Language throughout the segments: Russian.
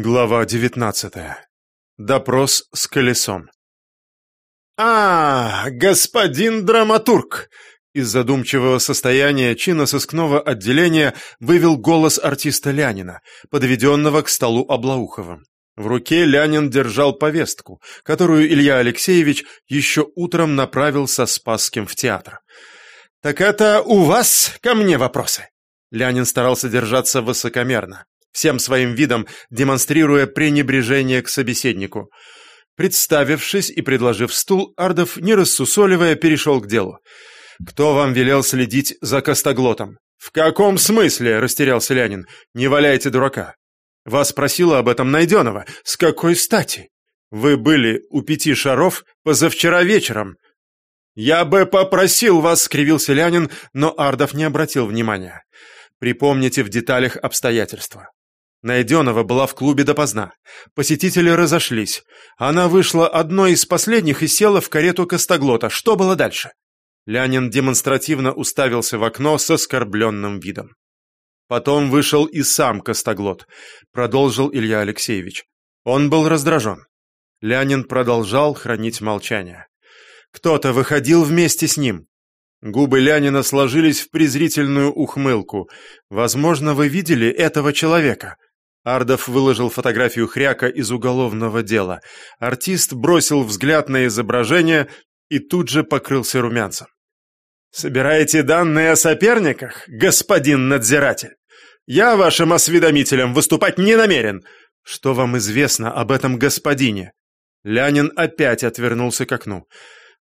Глава 19. Допрос с колесом. «А, господин драматург!» Из задумчивого состояния чина сыскного отделения вывел голос артиста Лянина, подведенного к столу Облауховым. В руке Лянин держал повестку, которую Илья Алексеевич еще утром направил со Спасским в театр. «Так это у вас ко мне вопросы?» Лянин старался держаться высокомерно всем своим видом демонстрируя пренебрежение к собеседнику. Представившись и предложив стул, Ардов, не рассусоливая, перешел к делу. «Кто вам велел следить за Костоглотом?» «В каком смысле?» — растерялся Лянин. «Не валяйте дурака». «Вас просила об этом Найденова. С какой стати?» «Вы были у пяти шаров позавчера вечером». «Я бы попросил вас», — скривился Лянин, но Ардов не обратил внимания. «Припомните в деталях обстоятельства. Найденова была в клубе допоздна. Посетители разошлись. Она вышла одной из последних и села в карету Костоглота. Что было дальше? Лянин демонстративно уставился в окно с оскорбленным видом. Потом вышел и сам Костоглот, продолжил Илья Алексеевич. Он был раздражен. Лянин продолжал хранить молчание. Кто-то выходил вместе с ним. Губы Лянина сложились в презрительную ухмылку. Возможно, вы видели этого человека. Ардов выложил фотографию Хряка из уголовного дела. Артист бросил взгляд на изображение и тут же покрылся румянцем. «Собираете данные о соперниках, господин надзиратель? Я вашим осведомителем выступать не намерен. Что вам известно об этом господине?» Лянин опять отвернулся к окну.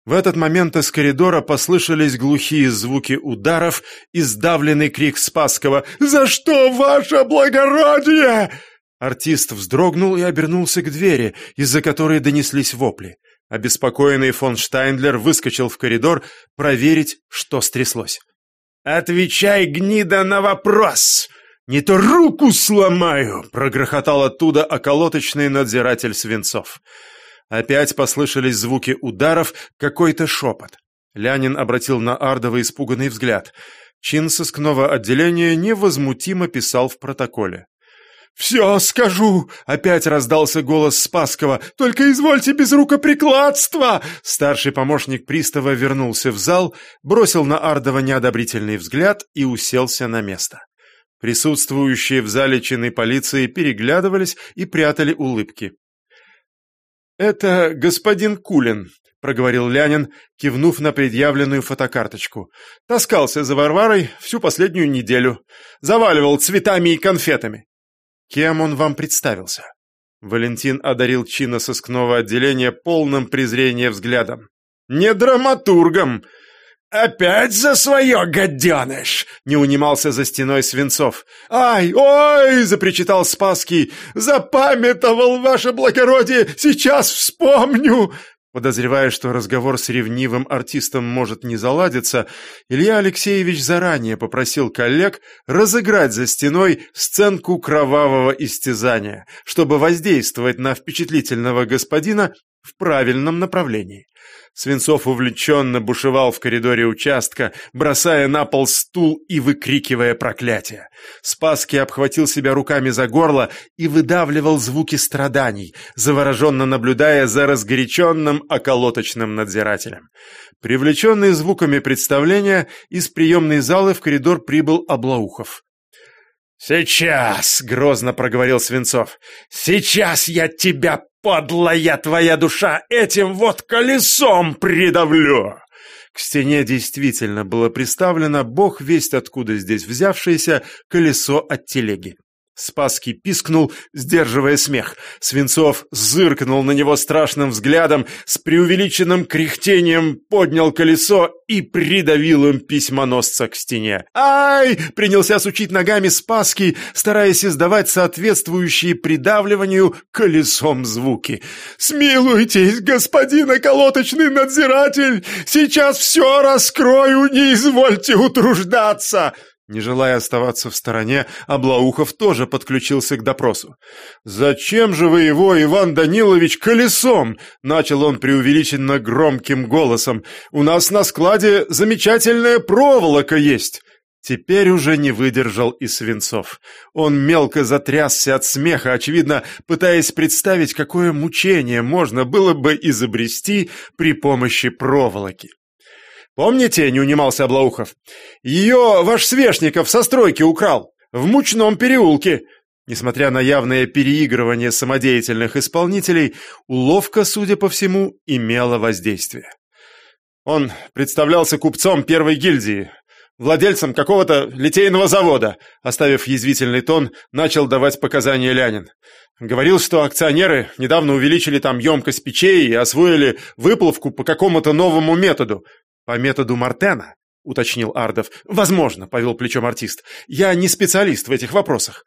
В этот момент из коридора послышались глухие звуки ударов и сдавленный крик Спасского «За что, ваше благородие?» Артист вздрогнул и обернулся к двери, из-за которой донеслись вопли. Обеспокоенный фон Штайндлер выскочил в коридор проверить, что стряслось. «Отвечай, гнида, на вопрос! Не то руку сломаю!» — прогрохотал оттуда околоточный надзиратель Свинцов. Опять послышались звуки ударов, какой-то шепот. Лянин обратил на Ардова испуганный взгляд. Чин сыскного отделения невозмутимо писал в протоколе. «Все скажу!» — опять раздался голос Спаскова. «Только извольте без рукоприкладства!» Старший помощник пристава вернулся в зал, бросил на Ардова неодобрительный взгляд и уселся на место. Присутствующие в зале чины полиции переглядывались и прятали улыбки. «Это господин Кулин», — проговорил Лянин, кивнув на предъявленную фотокарточку. «Таскался за Варварой всю последнюю неделю. Заваливал цветами и конфетами». «Кем он вам представился?» Валентин одарил чина сыскного отделения полным презрения взглядом. «Не драматургом! «Опять за свое, гаденыш!» — не унимался за стеной Свинцов. «Ай, ой!» — запричитал Спасский. «Запамятовал, ваше благородие! Сейчас вспомню!» Подозревая, что разговор с ревнивым артистом может не заладиться, Илья Алексеевич заранее попросил коллег разыграть за стеной сценку кровавого истязания, чтобы воздействовать на впечатлительного господина в правильном направлении. Свинцов увлеченно бушевал в коридоре участка, бросая на пол стул и выкрикивая проклятия. Спаски обхватил себя руками за горло и выдавливал звуки страданий, завороженно наблюдая за разгоряченным околоточным надзирателем. Привлеченный звуками представления, из приемной залы в коридор прибыл Облаухов. «Сейчас!» — грозно проговорил Свинцов. «Сейчас я тебя подлая твоя душа, этим вот колесом придавлю!» К стене действительно было приставлено, бог весть откуда здесь взявшееся, колесо от телеги. Спасский пискнул, сдерживая смех. Свинцов зыркнул на него страшным взглядом, с преувеличенным кряхтением поднял колесо и придавил им письмоносца к стене. «Ай!» — принялся сучить ногами Спасский, стараясь издавать соответствующие придавливанию колесом звуки. «Смилуйтесь, господин околоточный надзиратель! Сейчас все раскрою, не извольте утруждаться!» Не желая оставаться в стороне, Облаухов тоже подключился к допросу. «Зачем же вы его, Иван Данилович, колесом?» — начал он преувеличенно громким голосом. «У нас на складе замечательная проволока есть». Теперь уже не выдержал и Свинцов. Он мелко затрясся от смеха, очевидно, пытаясь представить, какое мучение можно было бы изобрести при помощи проволоки. «Помните, — не унимался Облаухов, — ее ваш Свешников со стройки украл, в мучном переулке!» Несмотря на явное переигрывание самодеятельных исполнителей, уловка, судя по всему, имела воздействие. Он представлялся купцом первой гильдии, владельцем какого-то литейного завода, оставив язвительный тон, начал давать показания Лянин. Говорил, что акционеры недавно увеличили там емкость печей и освоили выплавку по какому-то новому методу. По методу Мартена, уточнил Ардов. Возможно, повел плечом артист. Я не специалист в этих вопросах.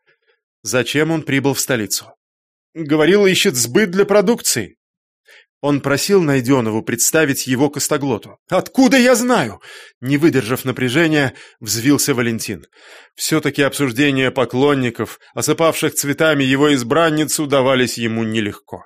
Зачем он прибыл в столицу? Говорил, ищет сбыт для продукции. Он просил Найденову представить его Костоглоту. «Откуда я знаю?» Не выдержав напряжения, взвился Валентин. Все-таки обсуждения поклонников, осыпавших цветами его избранницу, давались ему нелегко.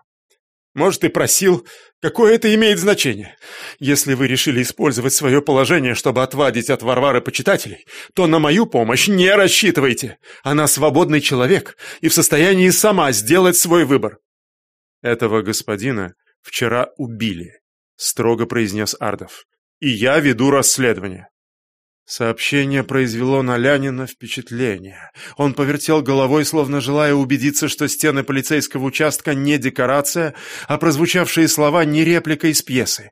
«Может, и просил. Какое это имеет значение? Если вы решили использовать свое положение, чтобы отвадить от Варвары почитателей, то на мою помощь не рассчитывайте. Она свободный человек и в состоянии сама сделать свой выбор». Этого господина вчера убили», — строго произнес Ардов. «И я веду расследование». Сообщение произвело на Лянина впечатление. Он повертел головой, словно желая убедиться, что стены полицейского участка не декорация, а прозвучавшие слова не реплика из пьесы.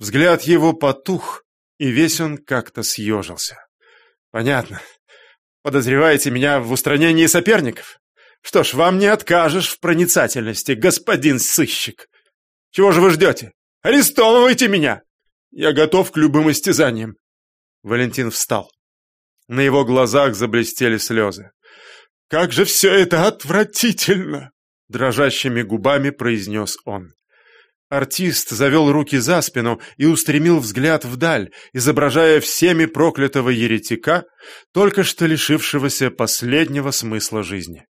Взгляд его потух, и весь он как-то съежился. «Понятно. Подозреваете меня в устранении соперников? Что ж, вам не откажешь в проницательности, господин сыщик. Чего же вы ждете? Арестовывайте меня! Я готов к любым истязаниям. Валентин встал. На его глазах заблестели слезы. «Как же все это отвратительно!» Дрожащими губами произнес он. Артист завел руки за спину и устремил взгляд вдаль, изображая всеми проклятого еретика, только что лишившегося последнего смысла жизни.